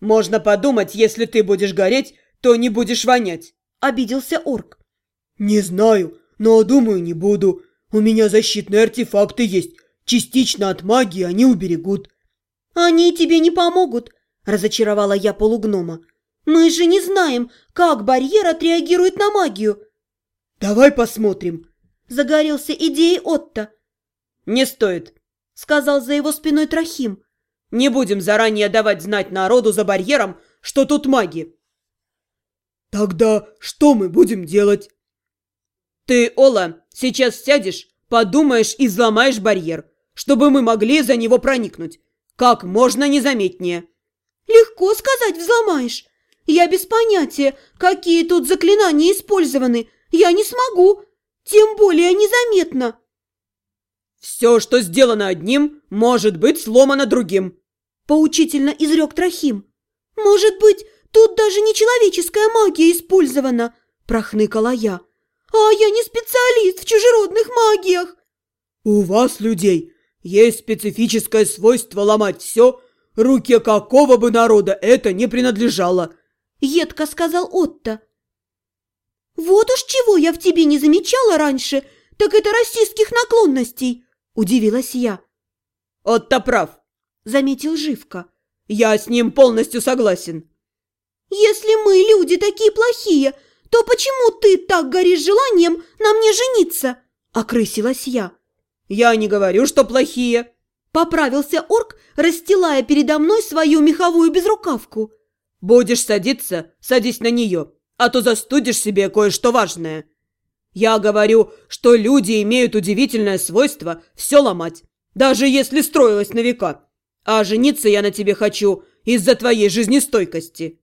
Можно подумать, если ты будешь гореть, то не будешь вонять. Обиделся орк. Не знаю, но думаю, не буду. У меня защитные артефакты есть. Частично от магии они уберегут. Они тебе не помогут, разочаровала я полугнома. Мы же не знаем, как барьер отреагирует на магию. Давай посмотрим. Загорелся идеей Отто. Не стоит, сказал за его спиной Трохим. Не будем заранее давать знать народу за барьером, что тут маги. Тогда что мы будем делать? Ты, Ола, сейчас сядешь, подумаешь и взломаешь барьер, чтобы мы могли за него проникнуть. Как можно незаметнее. Легко сказать взломаешь. Я без понятия, какие тут заклинания использованы. Я не смогу, тем более незаметно. «Все, что сделано одним, может быть сломано другим», – поучительно изрек Трохим. «Может быть, тут даже не человеческая магия использована», – прохныкала я. «А я не специалист в чужеродных магиях». «У вас, людей, есть специфическое свойство ломать все, руке какого бы народа это не принадлежало», – едко сказал Отто. «Вот уж чего я в тебе не замечала раньше, так это расистских наклонностей», – удивилась я. «Отто прав», – заметил Живка. «Я с ним полностью согласен». «Если мы, люди, такие плохие, то почему ты так горишь желанием на мне жениться?» – окрысилась я. «Я не говорю, что плохие», – поправился орк, расстилая передо мной свою меховую безрукавку. «Будешь садиться, садись на нее» а то застудишь себе кое-что важное. Я говорю, что люди имеют удивительное свойство все ломать, даже если строилось на века. А жениться я на тебе хочу из-за твоей жизнестойкости.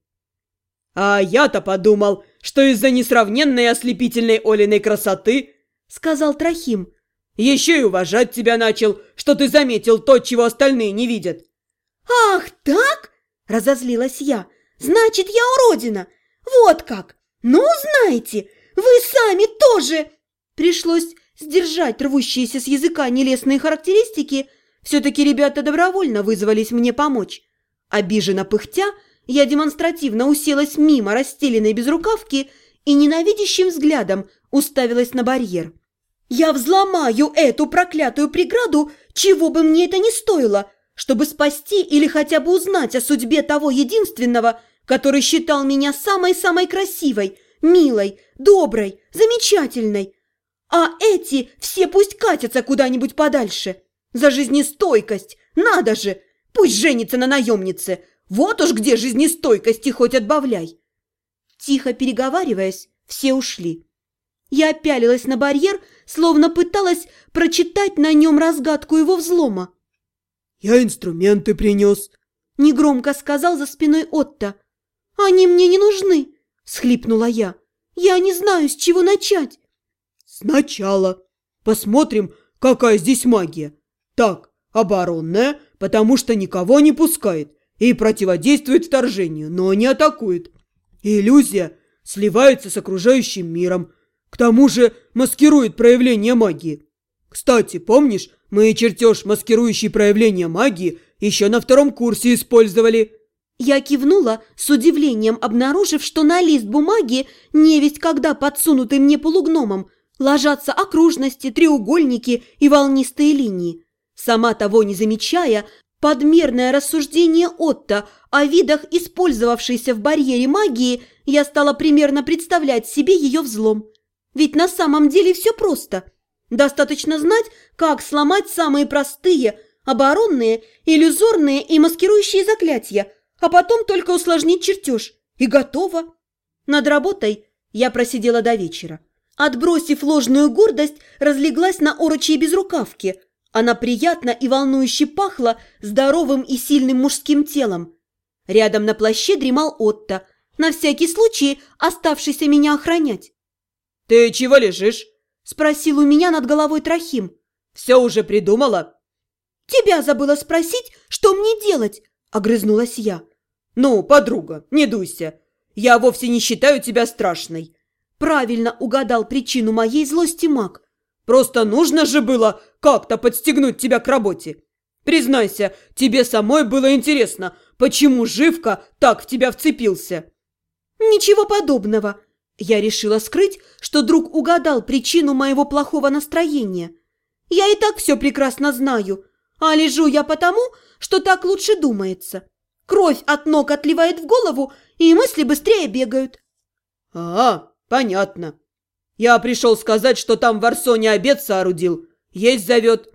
А я-то подумал, что из-за несравненной ослепительной Олиной красоты, сказал Трохим, еще и уважать тебя начал, что ты заметил то, чего остальные не видят. «Ах, так?» – разозлилась я. «Значит, я уродина! «Вот как! Ну, знаете, вы сами тоже!» Пришлось сдержать рвущиеся с языка нелестные характеристики. Все-таки ребята добровольно вызвались мне помочь. Обиженно пыхтя, я демонстративно уселась мимо расстеленной безрукавки и ненавидящим взглядом уставилась на барьер. «Я взломаю эту проклятую преграду, чего бы мне это ни стоило, чтобы спасти или хотя бы узнать о судьбе того единственного, который считал меня самой-самой красивой, милой, доброй, замечательной. А эти все пусть катятся куда-нибудь подальше. За жизнестойкость, надо же, пусть женится на наемнице. Вот уж где жизнестойкости хоть отбавляй. Тихо переговариваясь, все ушли. Я опялилась на барьер, словно пыталась прочитать на нем разгадку его взлома. «Я инструменты принес», – негромко сказал за спиной Отто. «Они мне не нужны!» – схлипнула я. «Я не знаю, с чего начать!» «Сначала. Посмотрим, какая здесь магия. Так, оборонная, потому что никого не пускает и противодействует вторжению, но не атакует. Иллюзия сливается с окружающим миром, к тому же маскирует проявление магии. Кстати, помнишь, мы чертеж, маскирующий проявление магии, еще на втором курсе использовали?» Я кивнула, с удивлением обнаружив, что на лист бумаги, невесть когда подсунутый мне полугномом, ложатся окружности, треугольники и волнистые линии. Сама того не замечая, подмерное рассуждение Отто о видах, использовавшейся в барьере магии, я стала примерно представлять себе ее взлом. Ведь на самом деле все просто. Достаточно знать, как сломать самые простые, оборонные, иллюзорные и маскирующие заклятия – а потом только усложнить чертеж. И готово. Над работой я просидела до вечера. Отбросив ложную гордость, разлеглась на орочьей безрукавке. Она приятно и волнующе пахла здоровым и сильным мужским телом. Рядом на плаще дремал Отто, на всякий случай оставшийся меня охранять. «Ты чего лежишь?» – спросил у меня над головой Трохим. «Все уже придумала?» «Тебя забыла спросить, что мне делать?» Огрызнулась я. «Ну, подруга, не дуйся. Я вовсе не считаю тебя страшной». Правильно угадал причину моей злости маг. «Просто нужно же было как-то подстегнуть тебя к работе. Признайся, тебе самой было интересно, почему Живка так в тебя вцепился?» «Ничего подобного!» Я решила скрыть, что друг угадал причину моего плохого настроения. «Я и так все прекрасно знаю, а лежу я потому, что так лучше думается. Кровь от ног отливает в голову, и мысли быстрее бегают». «А, понятно. Я пришел сказать, что там в Арсоне обед соорудил. Есть зовет».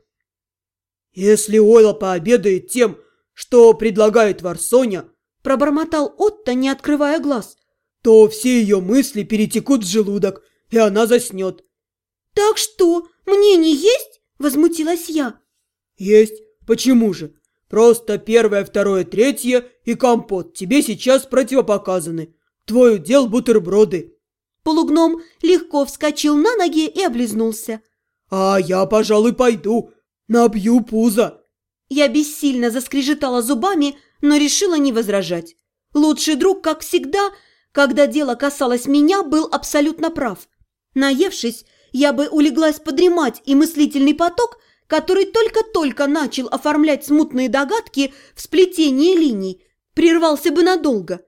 «Если Ойла пообедает тем, что предлагает Варсоня, пробормотал Отто, не открывая глаз, то все ее мысли перетекут в желудок, и она заснет. «Так что, мнение есть?» – возмутилась я. «Есть. Почему же? Просто первое, второе, третье и компот тебе сейчас противопоказаны. Твой удел бутерброды». Полугном легко вскочил на ноги и облизнулся. «А я, пожалуй, пойду. Набью пузо». Я бессильно заскрежетала зубами, но решила не возражать. Лучший друг, как всегда, когда дело касалось меня, был абсолютно прав. Наевшись, я бы улеглась подремать, и мыслительный поток, который только-только начал оформлять смутные догадки в сплетении линий, прервался бы надолго.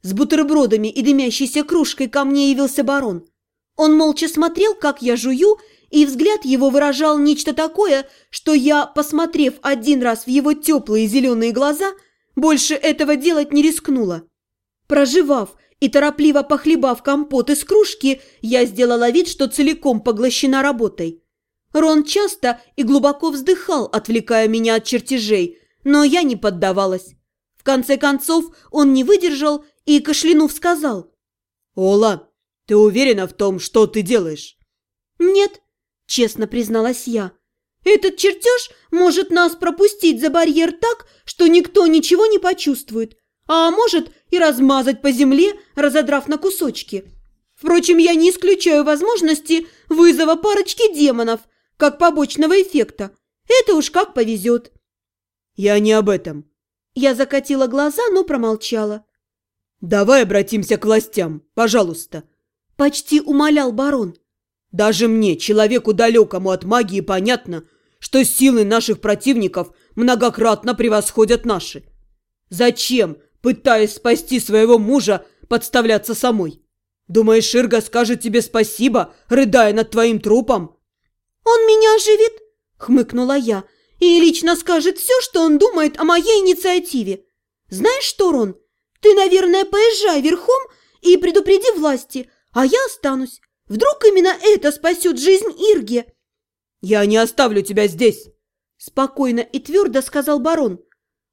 С бутербродами и дымящейся кружкой ко мне явился барон. Он молча смотрел, как я жую, и взгляд его выражал нечто такое, что я, посмотрев один раз в его теплые зеленые глаза, больше этого делать не рискнула. Проживав и торопливо похлебав компот из кружки, я сделала вид, что целиком поглощена работой. Рон часто и глубоко вздыхал, отвлекая меня от чертежей, но я не поддавалась. В конце концов он не выдержал и, кашлянув, сказал. «Ола, ты уверена в том, что ты делаешь?» «Нет», – честно призналась я. «Этот чертеж может нас пропустить за барьер так, что никто ничего не почувствует, а может и размазать по земле, разодрав на кусочки. Впрочем, я не исключаю возможности вызова парочки демонов, как побочного эффекта. Это уж как повезет». «Я не об этом». Я закатила глаза, но промолчала. «Давай обратимся к властям, пожалуйста», – почти умолял барон. Даже мне, человеку далекому от магии, понятно, что силы наших противников многократно превосходят наши. Зачем, пытаясь спасти своего мужа, подставляться самой? Думаешь, Ирга скажет тебе спасибо, рыдая над твоим трупом? «Он меня оживит», — хмыкнула я, «и лично скажет все, что он думает о моей инициативе. Знаешь что, Рон, ты, наверное, поезжай верхом и предупреди власти, а я останусь. Вдруг именно это спасет жизнь Ирге?» «Я не оставлю тебя здесь!» Спокойно и твердо сказал барон.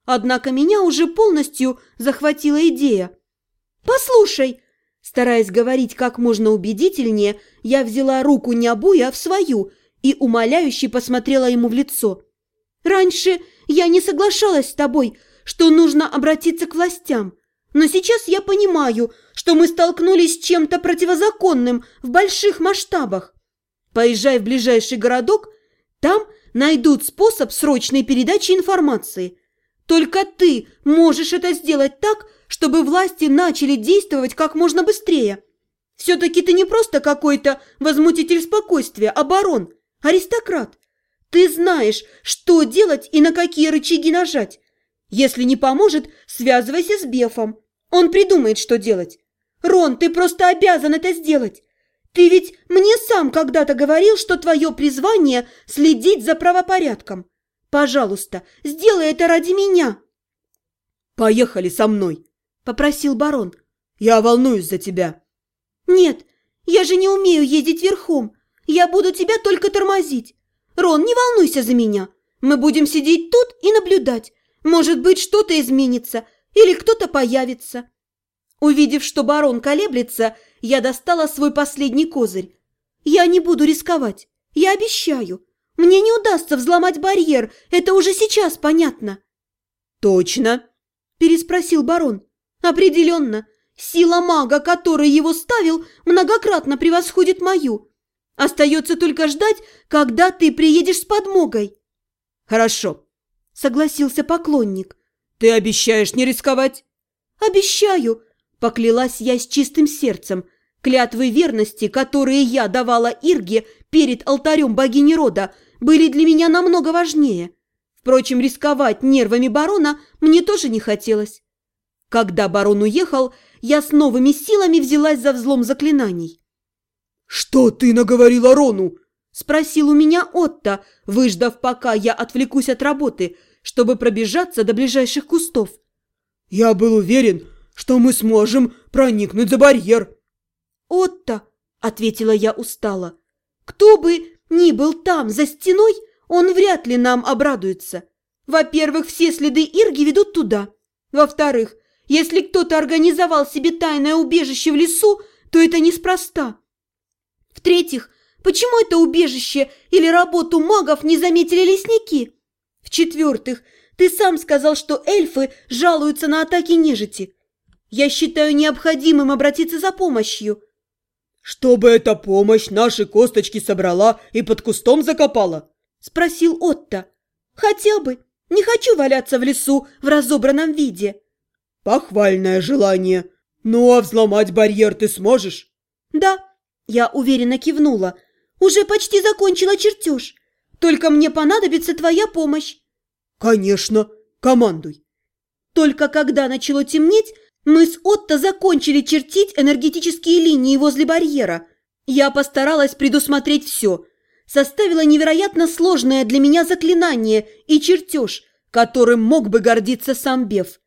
Однако меня уже полностью захватила идея. «Послушай!» Стараясь говорить как можно убедительнее, я взяла руку Нябуя в свою и умоляюще посмотрела ему в лицо. «Раньше я не соглашалась с тобой, что нужно обратиться к властям. Но сейчас я понимаю, что мы столкнулись с чем-то противозаконным в больших масштабах. Поезжай в ближайший городок, там найдут способ срочной передачи информации. Только ты можешь это сделать так, чтобы власти начали действовать как можно быстрее. Все-таки ты не просто какой-то возмутитель спокойствия, а барон, аристократ. Ты знаешь, что делать и на какие рычаги нажать. Если не поможет, связывайся с Бефом. Он придумает, что делать. Рон, ты просто обязан это сделать. Ты ведь мне сам когда-то говорил, что твое призвание – следить за правопорядком. Пожалуйста, сделай это ради меня. Поехали со мной, попросил барон. Я волнуюсь за тебя. Нет, я же не умею ездить верхом. Я буду тебя только тормозить. Рон, не волнуйся за меня. Мы будем сидеть тут и наблюдать. Может быть, что-то изменится, или кто-то появится. Увидев, что барон колеблется, я достала свой последний козырь. Я не буду рисковать, я обещаю. Мне не удастся взломать барьер, это уже сейчас понятно. Точно? Переспросил барон. Определенно. Сила мага, который его ставил, многократно превосходит мою. Остается только ждать, когда ты приедешь с подмогой. Хорошо, согласился поклонник. Ты обещаешь не рисковать? Обещаю, поклялась я с чистым сердцем. Клятвы верности, которые я давала Ирге перед алтарем богини рода, были для меня намного важнее. Впрочем, рисковать нервами барона мне тоже не хотелось. Когда барон уехал, я с новыми силами взялась за взлом заклинаний. «Что ты наговорила Рону?» – спросил у меня Отто, выждав, пока я отвлекусь от работы, чтобы пробежаться до ближайших кустов. «Я был уверен, что мы сможем проникнуть за барьер». «Отто», – ответила я устало, – «кто бы ни был там, за стеной, он вряд ли нам обрадуется. Во-первых, все следы Ирги ведут туда. Во-вторых, если кто-то организовал себе тайное убежище в лесу, то это неспроста. В-третьих, почему это убежище или работу магов не заметили лесники? В-четвертых, ты сам сказал, что эльфы жалуются на атаки нежити. Я считаю необходимым обратиться за помощью. Чтобы эта помощь наши косточки собрала и под кустом закопала? Спросил Отто. Хотя бы. Не хочу валяться в лесу в разобранном виде. Похвальное желание. Ну а взломать барьер ты сможешь? Да, я уверенно кивнула. Уже почти закончила чертеж. Только мне понадобится твоя помощь. Конечно, командуй. Только когда начало темнеть, мы с Отто закончили чертить энергетические линии возле барьера. Я постаралась предусмотреть все. Составила невероятно сложное для меня заклинание и чертеж, которым мог бы гордиться сам Беф.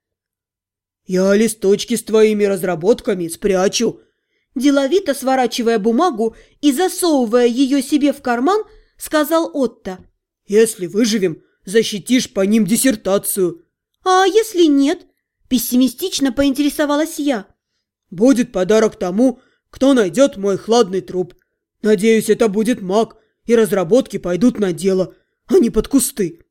«Я листочки с твоими разработками спрячу», Деловито сворачивая бумагу и засовывая ее себе в карман, сказал Отто. «Если выживем, защитишь по ним диссертацию». «А если нет?» – пессимистично поинтересовалась я. «Будет подарок тому, кто найдет мой хладный труп. Надеюсь, это будет маг, и разработки пойдут на дело, а не под кусты».